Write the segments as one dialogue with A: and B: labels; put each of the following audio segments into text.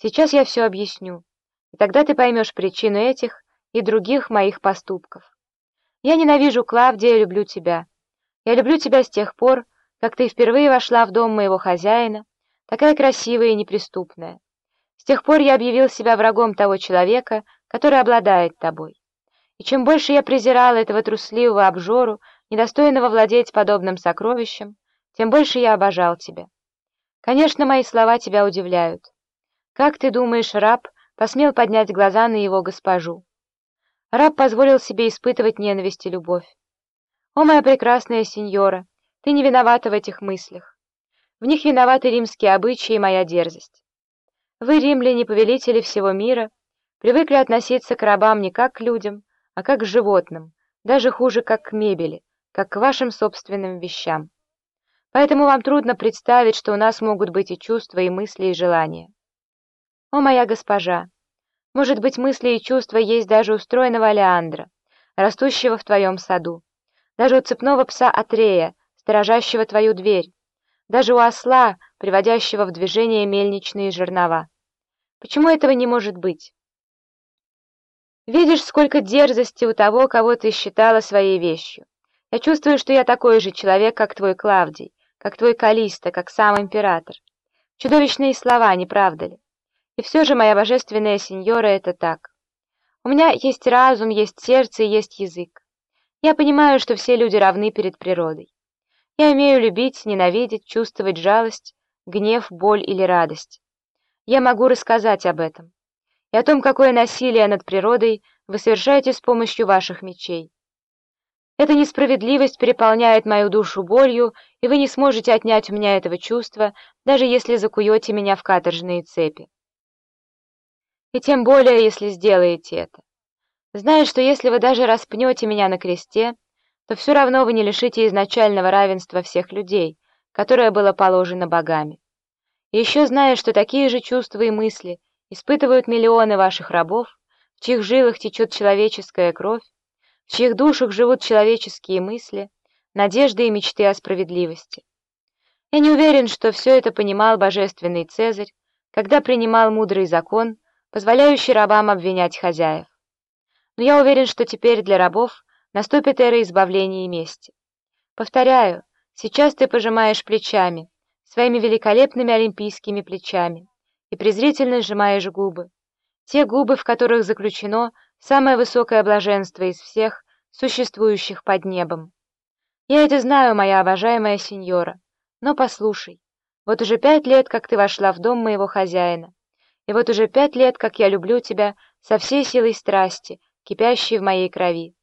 A: Сейчас я все объясню, и тогда ты поймешь причину этих и других моих поступков. Я ненавижу Клавдия люблю тебя. Я люблю тебя с тех пор, как ты впервые вошла в дом моего хозяина, такая красивая и неприступная. С тех пор я объявил себя врагом того человека, который обладает тобой. И чем больше я презирала этого трусливого обжору, недостойного владеть подобным сокровищем, тем больше я обожал тебя. Конечно, мои слова тебя удивляют. Как ты думаешь, раб посмел поднять глаза на его госпожу? Раб позволил себе испытывать ненависть и любовь. О, моя прекрасная сеньора, ты не виновата в этих мыслях. В них виноваты римские обычаи и моя дерзость. Вы, римляне, повелители всего мира, привыкли относиться к рабам не как к людям, а как к животным, даже хуже, как к мебели, как к вашим собственным вещам. Поэтому вам трудно представить, что у нас могут быть и чувства, и мысли, и желания. О, моя госпожа! Может быть, мысли и чувства есть даже у стройного Алеандра, растущего в твоем саду, даже у цепного пса Атрея, сторожащего твою дверь, даже у осла, приводящего в движение мельничные жернова. Почему этого не может быть? Видишь, сколько дерзости у того, кого ты считала своей вещью. Я чувствую, что я такой же человек, как твой Клавдий, как твой Калиста, как сам император. Чудовищные слова, не правда ли? И все же, моя божественная сеньора, это так. У меня есть разум, есть сердце и есть язык. Я понимаю, что все люди равны перед природой. Я умею любить, ненавидеть, чувствовать жалость, гнев, боль или радость. Я могу рассказать об этом. И о том, какое насилие над природой вы совершаете с помощью ваших мечей. Эта несправедливость переполняет мою душу болью, и вы не сможете отнять у меня этого чувства, даже если закуете меня в каторжные цепи. И тем более, если сделаете это. Зная, что если вы даже распнете меня на кресте, то все равно вы не лишите изначального равенства всех людей, которое было положено богами. И еще зная, что такие же чувства и мысли испытывают миллионы ваших рабов, в чьих жилах течет человеческая кровь, в чьих душах живут человеческие мысли, надежды и мечты о справедливости. Я не уверен, что все это понимал божественный Цезарь, когда принимал мудрый закон, позволяющий рабам обвинять хозяев. Но я уверен, что теперь для рабов наступит эра избавления и мести. Повторяю, сейчас ты пожимаешь плечами, своими великолепными олимпийскими плечами, и презрительно сжимаешь губы. Те губы, в которых заключено самое высокое блаженство из всех, существующих под небом. Я это знаю, моя обожаемая сеньора, но послушай, вот уже пять лет, как ты вошла в дом моего хозяина, и вот уже пять лет, как я люблю тебя со всей силой страсти, кипящей в моей крови.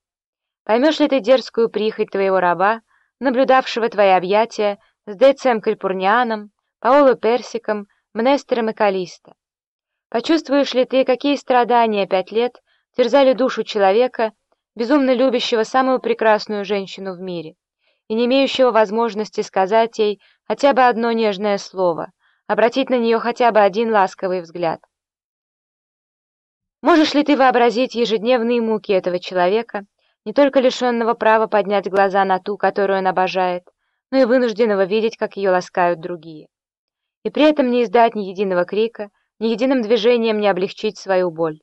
A: Поймешь ли ты дерзкую прихоть твоего раба, наблюдавшего твои объятия с Децием Кальпурнианом, Паоло Персиком, Мнестером и Калиста? Почувствуешь ли ты, какие страдания пять лет терзали душу человека, безумно любящего самую прекрасную женщину в мире, и не имеющего возможности сказать ей хотя бы одно нежное слово, обратить на нее хотя бы один ласковый взгляд? Можешь ли ты вообразить ежедневные муки этого человека, не только лишенного права поднять глаза на ту, которую он обожает, но и вынужденного видеть, как ее ласкают другие. И при этом не издать ни единого крика, ни единым движением не облегчить свою боль.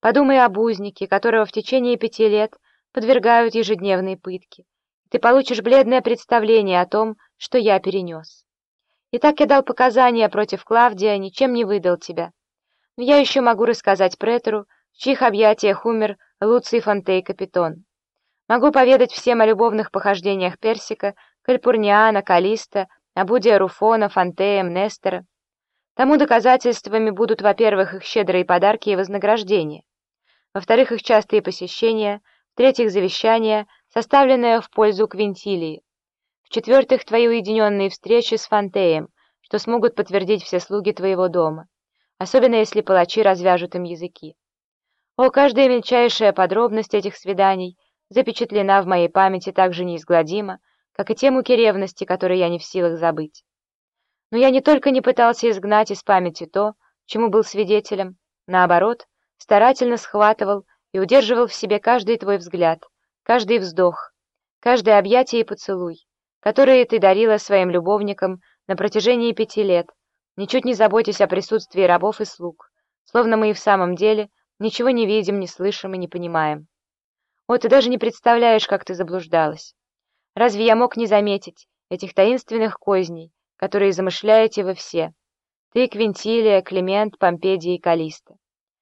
A: Подумай об узнике, которого в течение пяти лет подвергают ежедневной пытке. Ты получишь бледное представление о том, что я перенес. Итак, я дал показания против Клавдия, ничем не выдал тебя. Но я еще могу рассказать претору, в чьих объятиях умер Луций Фонтей Капитон. Могу поведать всем о любовных похождениях Персика, Кальпурниана, Калиста, Абудия Руфона, Фонтея, Мнестера. Тому доказательствами будут, во-первых, их щедрые подарки и вознаграждения, во-вторых, их частые посещения, в-третьих, завещание, составленное в пользу Квинтилии, в-четвертых, твои уединенные встречи с Фонтеем, что смогут подтвердить все слуги твоего дома, особенно если палачи развяжут им языки. О, каждая мельчайшая подробность этих свиданий запечатлена в моей памяти так же неизгладимо, как и те муки ревности, которые я не в силах забыть. Но я не только не пытался изгнать из памяти то, чему был свидетелем, наоборот, старательно схватывал и удерживал в себе каждый твой взгляд, каждый вздох, каждое объятие и поцелуй, которые ты дарила своим любовникам на протяжении пяти лет, ничуть не заботясь о присутствии рабов и слуг, словно мы и в самом деле ничего не видим, не слышим и не понимаем. О, ты даже не представляешь, как ты заблуждалась. Разве я мог не заметить этих таинственных козней, которые замышляете вы все? Ты, Квинтилия, Климент, Помпедия и Калиста.